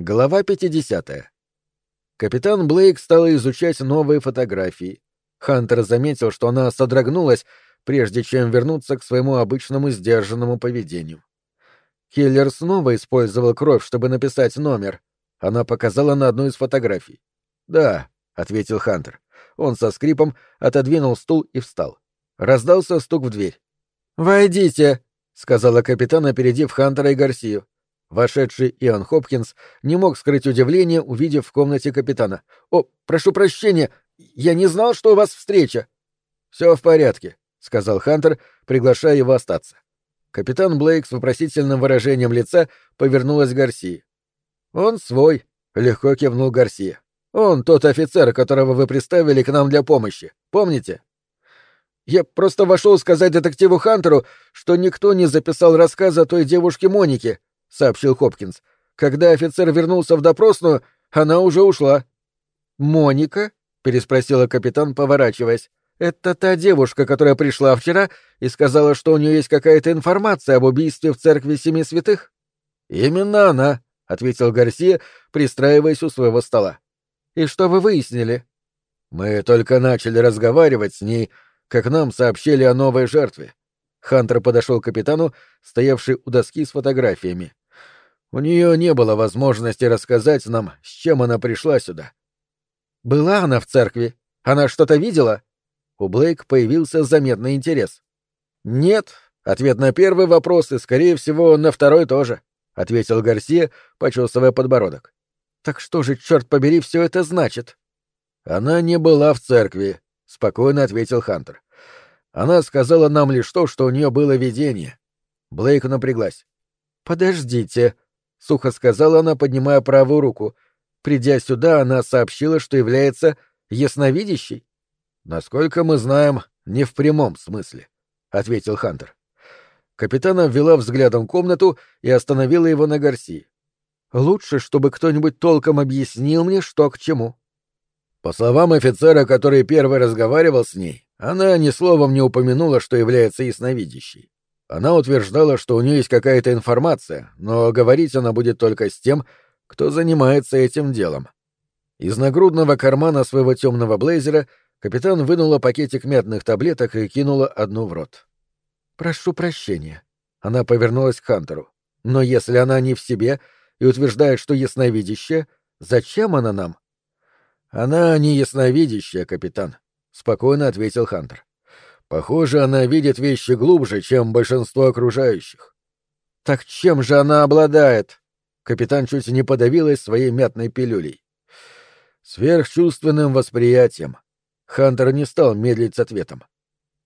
Глава 50. Капитан Блейк стала изучать новые фотографии. Хантер заметил, что она содрогнулась, прежде чем вернуться к своему обычному сдержанному поведению. Киллер снова использовал кровь, чтобы написать номер. Она показала на одну из фотографий. «Да», — ответил Хантер. Он со скрипом отодвинул стул и встал. Раздался стук в дверь. «Войдите», — сказала капитан, опередив Хантера и Гарсию. Вошедший Иоанн Хопкинс не мог скрыть удивление, увидев в комнате капитана. «О, прошу прощения, я не знал, что у вас встреча». «Все в порядке», — сказал Хантер, приглашая его остаться. Капитан Блейк с вопросительным выражением лица повернулась к Гарсии. «Он свой», — легко кивнул Гарсия. «Он тот офицер, которого вы приставили к нам для помощи. Помните?» «Я просто вошел сказать детективу Хантеру, что никто не записал рассказа о той девушке Монике», — сообщил Хопкинс. «Когда офицер вернулся в допросную, она уже ушла». «Моника?» — переспросила капитан, поворачиваясь. «Это та девушка, которая пришла вчера и сказала, что у нее есть какая-то информация об убийстве в церкви Семи Святых?» «Именно она», — ответил Гарсия, пристраиваясь у своего стола. «И что вы выяснили?» «Мы только начали разговаривать с ней, как нам сообщили о новой жертве». Хантер подошел к капитану, стоявший у доски с фотографиями. У нее не было возможности рассказать нам, с чем она пришла сюда. Была она в церкви? Она что-то видела? У Блейк появился заметный интерес. Нет, ответ на первый вопрос и, скорее всего, на второй тоже, ответил Гарсия, почесывая подбородок. Так что же, черт побери, все это значит? Она не была в церкви, спокойно ответил Хантер. Она сказала нам лишь то, что у нее было видение. Блейк напряглась. Подождите, — сухо сказала она, поднимая правую руку. Придя сюда, она сообщила, что является ясновидящей. «Насколько мы знаем, не в прямом смысле», — ответил Хантер. Капитана ввела взглядом комнату и остановила его на Гарси. «Лучше, чтобы кто-нибудь толком объяснил мне, что к чему». По словам офицера, который первый разговаривал с ней, она ни словом не упомянула, что является ясновидящей. Она утверждала, что у нее есть какая-то информация, но говорить она будет только с тем, кто занимается этим делом. Из нагрудного кармана своего темного блейзера капитан вынула пакетик мятных таблеток и кинула одну в рот. «Прошу прощения». Она повернулась к Хантеру. «Но если она не в себе и утверждает, что ясновидящая, зачем она нам?» «Она не ясновидящая, капитан», — спокойно ответил Хантер. Похоже, она видит вещи глубже, чем большинство окружающих. Так чем же она обладает? Капитан чуть не подавилась своей мятной пилюлей. Сверхчувственным восприятием. Хантер не стал медлить с ответом.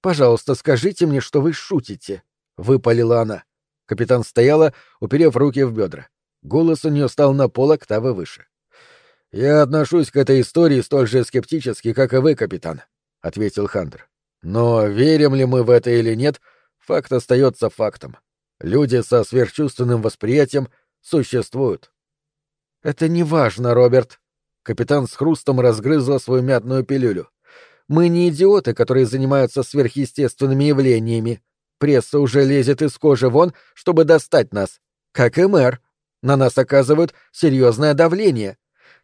«Пожалуйста, скажите мне, что вы шутите», — выпалила она. Капитан стояла, уперев руки в бедра. Голос у нее стал на пол октавы выше. «Я отношусь к этой истории столь же скептически, как и вы, капитан», — ответил Хантер. Но верим ли мы в это или нет, факт остается фактом. Люди со сверхчувственным восприятием существуют. Это не важно, Роберт. Капитан с хрустом разгрызла свою мятную пилюлю. Мы не идиоты, которые занимаются сверхъестественными явлениями. Пресса уже лезет из кожи вон, чтобы достать нас. Как и мэр. На нас оказывают серьезное давление.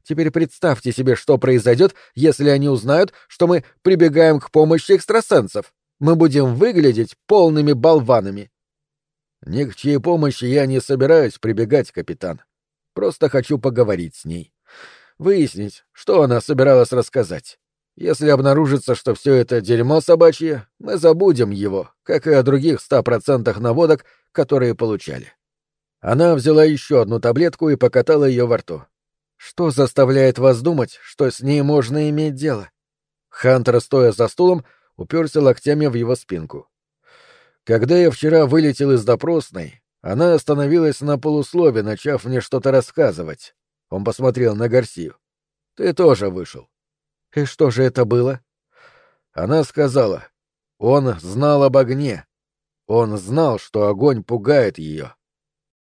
Теперь представьте себе, что произойдет, если они узнают, что мы прибегаем к помощи экстрасенсов. Мы будем выглядеть полными болванами. Ни к чьей помощи я не собираюсь прибегать, капитан. Просто хочу поговорить с ней. Выяснить, что она собиралась рассказать. Если обнаружится, что все это дерьмо собачье, мы забудем его, как и о других ста процентах наводок, которые получали. Она взяла еще одну таблетку и покатала ее во рту. Что заставляет вас думать, что с ней можно иметь дело? Хантер, стоя за стулом, уперся локтями в его спинку. Когда я вчера вылетел из допросной, она остановилась на полуслове, начав мне что-то рассказывать. Он посмотрел на Гарсию. Ты тоже вышел. И что же это было? Она сказала. Он знал об огне. Он знал, что огонь пугает ее.